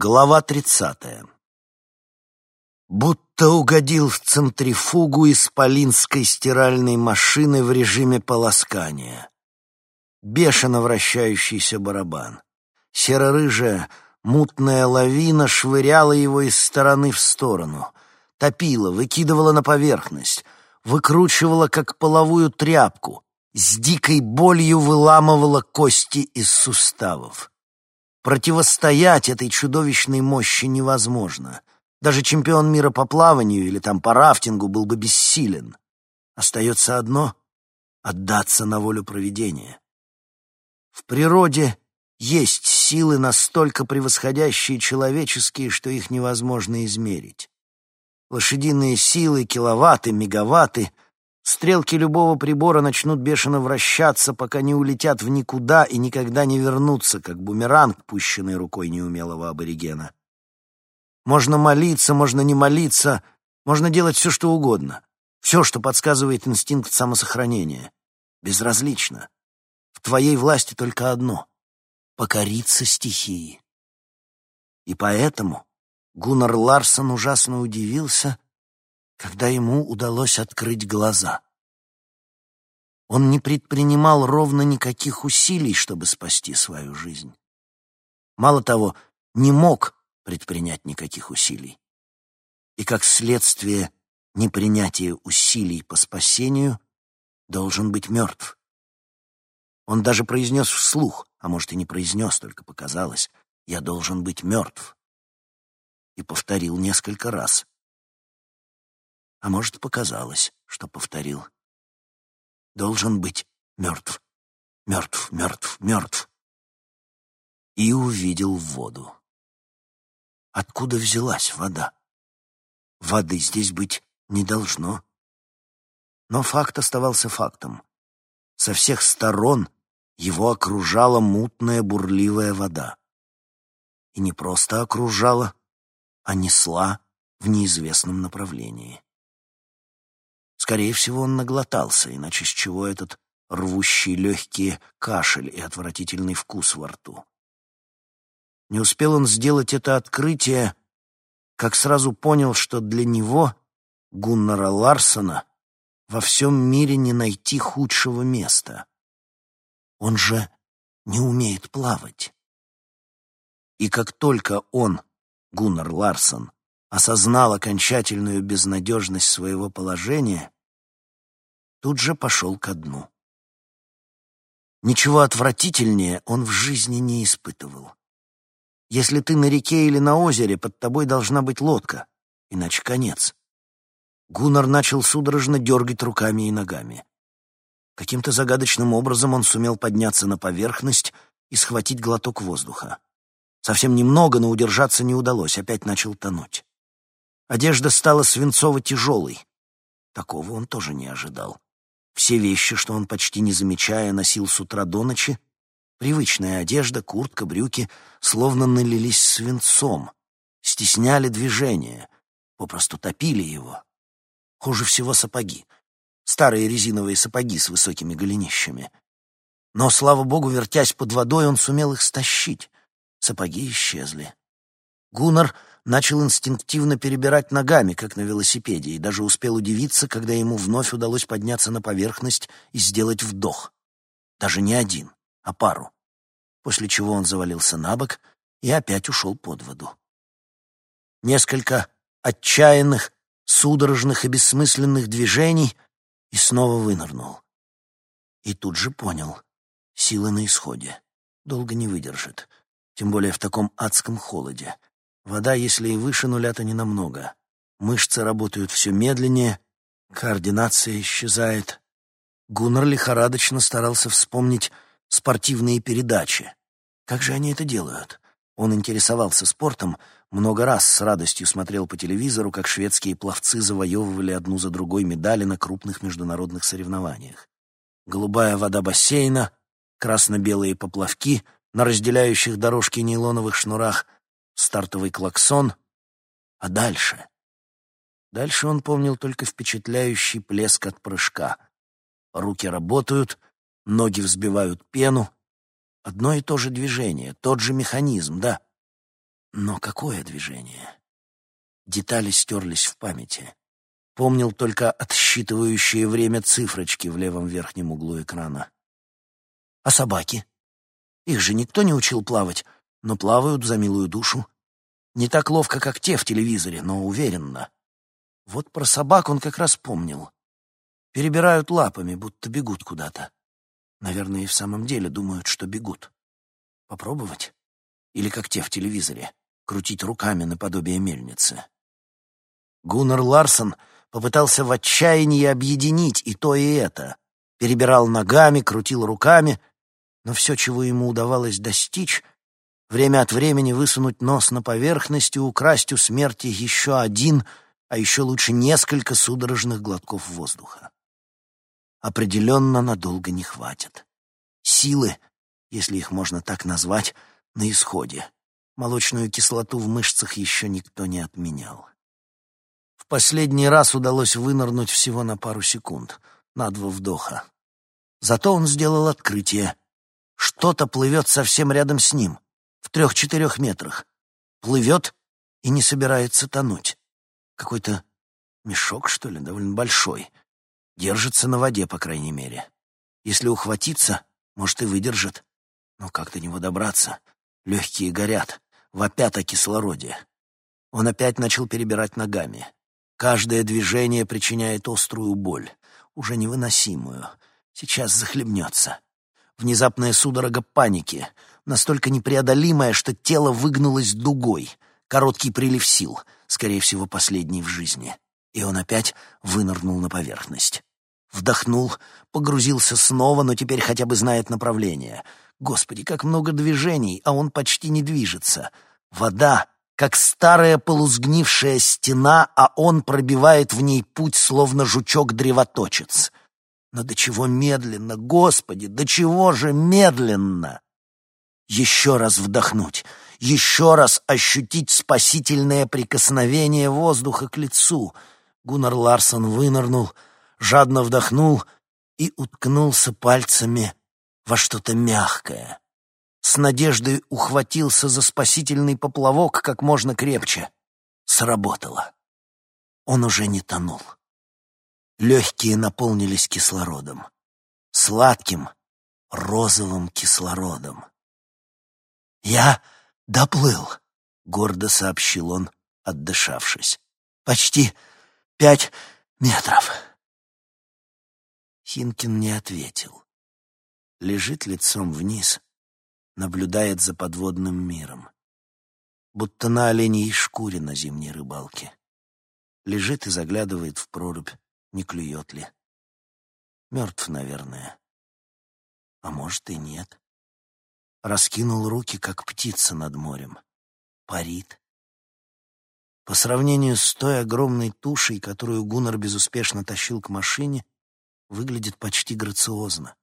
Глава тридцатая. Будто угодил в центрифугу исполинской стиральной машины в режиме полоскания. Бешено вращающийся барабан. Серо-рыжая, мутная лавина швыряла его из стороны в сторону. Топила, выкидывала на поверхность, выкручивала, как половую тряпку, с дикой болью выламывала кости из суставов. Противостоять этой чудовищной мощи невозможно. Даже чемпион мира по плаванию или там по рафтингу был бы бессилен. Остается одно — отдаться на волю провидения. В природе есть силы, настолько превосходящие человеческие, что их невозможно измерить. Лошадиные силы, киловатты, мегаватты — Стрелки любого прибора начнут бешено вращаться, пока не улетят в никуда и никогда не вернутся, как бумеранг, пущенный рукой неумелого аборигена. Можно молиться, можно не молиться, можно делать все, что угодно. Все, что подсказывает инстинкт самосохранения. Безразлично. В твоей власти только одно — покориться стихии. И поэтому Гуннар Ларсон ужасно удивился, когда ему удалось открыть глаза. Он не предпринимал ровно никаких усилий, чтобы спасти свою жизнь. Мало того, не мог предпринять никаких усилий. И как следствие непринятия усилий по спасению должен быть мертв. Он даже произнес вслух, а может и не произнес, только показалось, «Я должен быть мертв». И повторил несколько раз. А может, показалось, что повторил. Должен быть мертв, мертв, мертв, мертв. И увидел воду. Откуда взялась вода? Воды здесь быть не должно. Но факт оставался фактом. Со всех сторон его окружала мутная бурливая вода. И не просто окружала, а несла в неизвестном направлении. Скорее всего, он наглотался, иначе с чего этот рвущий легкие кашель и отвратительный вкус во рту? Не успел он сделать это открытие, как сразу понял, что для него, Гуннара Ларсона, во всем мире не найти худшего места. Он же не умеет плавать. И как только он, Гуннар Ларсон, осознал окончательную безнадежность своего положения, тут же пошел ко дну. Ничего отвратительнее он в жизни не испытывал. Если ты на реке или на озере, под тобой должна быть лодка, иначе конец. Гуннар начал судорожно дергать руками и ногами. Каким-то загадочным образом он сумел подняться на поверхность и схватить глоток воздуха. Совсем немного, но удержаться не удалось, опять начал тонуть. Одежда стала свинцово-тяжелой. Такого он тоже не ожидал. Все вещи, что он почти не замечая носил с утра до ночи, привычная одежда, куртка, брюки, словно налились свинцом, стесняли движение, попросту топили его. Хуже всего сапоги. Старые резиновые сапоги с высокими голенищами. Но, слава богу, вертясь под водой, он сумел их стащить. Сапоги исчезли. Гуннар начал инстинктивно перебирать ногами, как на велосипеде, и даже успел удивиться, когда ему вновь удалось подняться на поверхность и сделать вдох. Даже не один, а пару. После чего он завалился на бок и опять ушел под воду. Несколько отчаянных, судорожных и бессмысленных движений и снова вынырнул. И тут же понял — силы на исходе. Долго не выдержит, тем более в таком адском холоде — Вода, если и выше нуля, то ненамного. Мышцы работают все медленнее, координация исчезает. Гуннар лихорадочно старался вспомнить спортивные передачи. Как же они это делают? Он интересовался спортом, много раз с радостью смотрел по телевизору, как шведские пловцы завоевывали одну за другой медали на крупных международных соревнованиях. Голубая вода бассейна, красно-белые поплавки на разделяющих дорожки нейлоновых шнурах — стартовый клаксон. А дальше? Дальше он помнил только впечатляющий плеск от прыжка. Руки работают, ноги взбивают пену. Одно и то же движение, тот же механизм, да. Но какое движение? Детали стерлись в памяти. Помнил только отсчитывающие время цифрочки в левом верхнем углу экрана. А собаки? Их же никто не учил плавать, но плавают за милую душу. Не так ловко, как те в телевизоре, но уверенно. Вот про собак он как раз помнил. Перебирают лапами, будто бегут куда-то. Наверное, и в самом деле думают, что бегут. Попробовать? Или как те в телевизоре, крутить руками наподобие мельницы? Гуннар Ларсон попытался в отчаянии объединить и то, и это. Перебирал ногами, крутил руками, но все, чего ему удавалось достичь, время от времени высунуть нос на поверхность и украсть у смерти еще один, а еще лучше несколько судорожных глотков воздуха. Определенно надолго не хватит. Силы, если их можно так назвать, на исходе. Молочную кислоту в мышцах еще никто не отменял. В последний раз удалось вынырнуть всего на пару секунд, на два вдоха. Зато он сделал открытие. Что-то плывет совсем рядом с ним, в трех-четырех метрах. Плывет и не собирается тонуть. Какой-то мешок, что ли, довольно большой. Держится на воде, по крайней мере. Если ухватиться, может, и выдержит. Но как до него добраться? Легкие горят, вопят о кислороде. Он опять начал перебирать ногами. Каждое движение причиняет острую боль, уже невыносимую. Сейчас захлебнется. Внезапная судорога паники, настолько непреодолимая, что тело выгнулось дугой. Короткий прилив сил, скорее всего, последний в жизни. И он опять вынырнул на поверхность. Вдохнул, погрузился снова, но теперь хотя бы знает направление — Господи, как много движений, а он почти не движется. Вода, как старая полузгнившая стена, а он пробивает в ней путь, словно жучок-древоточец. Но до чего медленно, Господи, до чего же медленно! Еще раз вдохнуть, еще раз ощутить спасительное прикосновение воздуха к лицу. Гуннар Ларсон вынырнул, жадно вдохнул и уткнулся пальцами во что-то мягкое. С надеждой ухватился за спасительный поплавок как можно крепче. Сработало. Он уже не тонул. Легкие наполнились кислородом. Сладким, розовым кислородом. «Я доплыл», — гордо сообщил он, отдышавшись. «Почти пять метров». Хинкин не ответил лежит лицом вниз, наблюдает за подводным миром, будто на оленьей шкуре на зимней рыбалке. Лежит и заглядывает в прорубь, не клюет ли. Мертв, наверное. А может и нет. Раскинул руки, как птица над морем. Парит. По сравнению с той огромной тушей, которую Гуннар безуспешно тащил к машине, выглядит почти грациозно.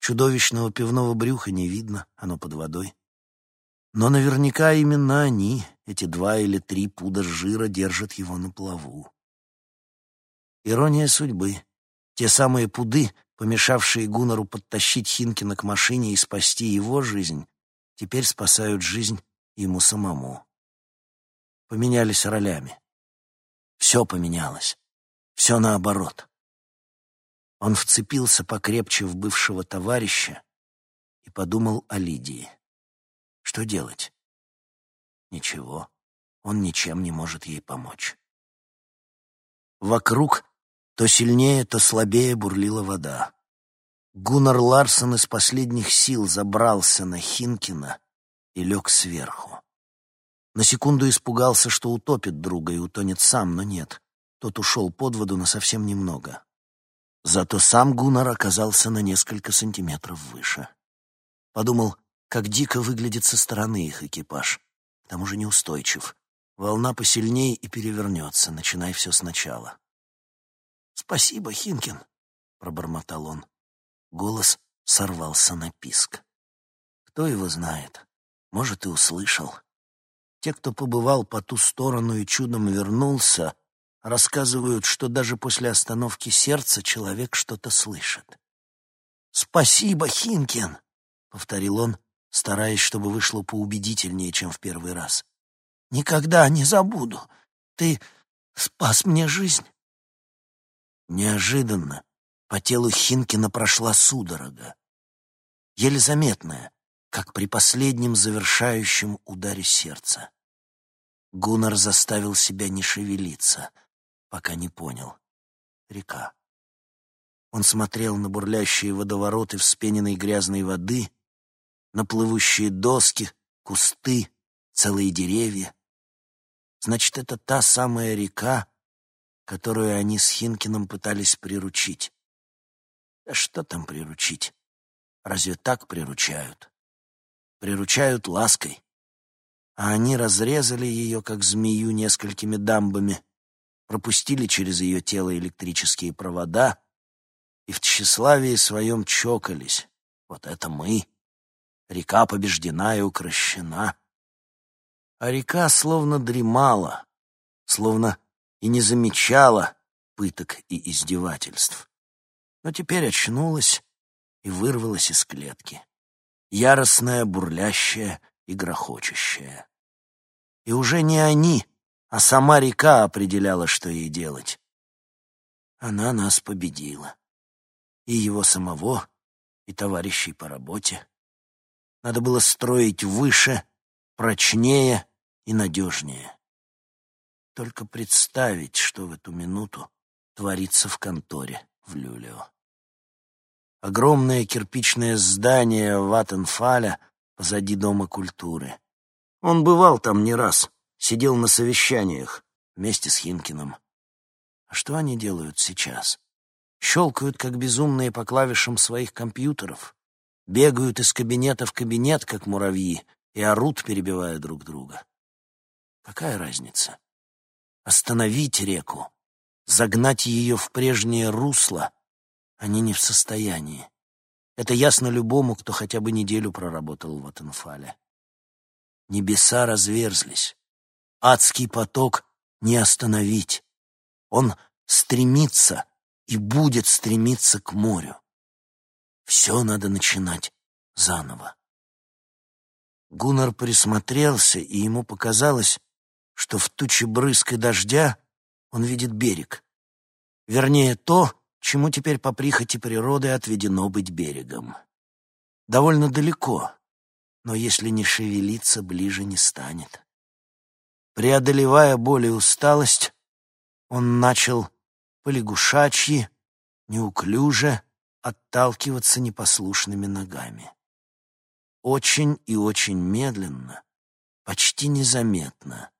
Чудовищного пивного брюха не видно, оно под водой. Но наверняка именно они, эти два или три пуда жира, держат его на плаву. Ирония судьбы. Те самые пуды, помешавшие Гуннару подтащить Хинкина к машине и спасти его жизнь, теперь спасают жизнь ему самому. Поменялись ролями. Все поменялось. Все наоборот. Он вцепился покрепче в бывшего товарища и подумал о Лидии. Что делать? Ничего, он ничем не может ей помочь. Вокруг то сильнее, то слабее бурлила вода. Гуннар Ларсон из последних сил забрался на Хинкина и лег сверху. На секунду испугался, что утопит друга и утонет сам, но нет. Тот ушел под воду на совсем немного. Зато сам Гуннар оказался на несколько сантиметров выше. Подумал, как дико выглядит со стороны их экипаж. К тому же неустойчив. Волна посильнее и перевернется, начинай все сначала. «Спасибо, Хинкин», — пробормотал он. Голос сорвался на писк. Кто его знает? Может, и услышал. Те, кто побывал по ту сторону и чудом вернулся, Рассказывают, что даже после остановки сердца человек что-то слышит. «Спасибо, Хинкин!» — повторил он, стараясь, чтобы вышло поубедительнее, чем в первый раз. «Никогда не забуду. Ты спас мне жизнь». Неожиданно по телу Хинкина прошла судорога, еле заметная, как при последнем завершающем ударе сердца. Гуннар заставил себя не шевелиться, пока не понял. Река. Он смотрел на бурлящие водовороты вспененной грязной воды, на плывущие доски, кусты, целые деревья. Значит, это та самая река, которую они с Хинкиным пытались приручить. Да что там приручить? Разве так приручают? Приручают лаской. А они разрезали ее, как змею, несколькими дамбами, пропустили через ее тело электрические провода и в тщеславии своем чокались. Вот это мы. Река побеждена и укращена. А река словно дремала, словно и не замечала пыток и издевательств. Но теперь очнулась и вырвалась из клетки. Яростная, бурлящая и грохочущая. И уже не они, а сама река определяла, что ей делать. Она нас победила и его самого, и товарищей по работе. Надо было строить выше, прочнее и надежнее. Только представить, что в эту минуту творится в конторе в Люлио. Огромное кирпичное здание Ваттенфаля позади Дома культуры. Он бывал там не раз, сидел на совещаниях вместе с Хинкиным. А что они делают сейчас? щелкают, как безумные, по клавишам своих компьютеров, бегают из кабинета в кабинет, как муравьи, и орут, перебивая друг друга. Какая разница? Остановить реку, загнать ее в прежнее русло они не в состоянии. Это ясно любому, кто хотя бы неделю проработал в Атенфале. Небеса разверзлись. Адский поток не остановить. Он стремится и будет стремиться к морю. Все надо начинать заново. Гуннар присмотрелся, и ему показалось, что в туче брызг и дождя он видит берег. Вернее, то, чему теперь по прихоти природы отведено быть берегом. Довольно далеко, но если не шевелиться, ближе не станет. Преодолевая боль и усталость, он начал полягушачьи, неуклюже отталкиваться непослушными ногами. Очень и очень медленно, почти незаметно,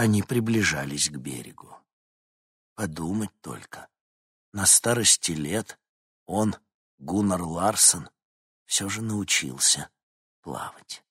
они приближались к берегу. Подумать только, на старости лет он, Гуннар Ларсон, все же научился плавать.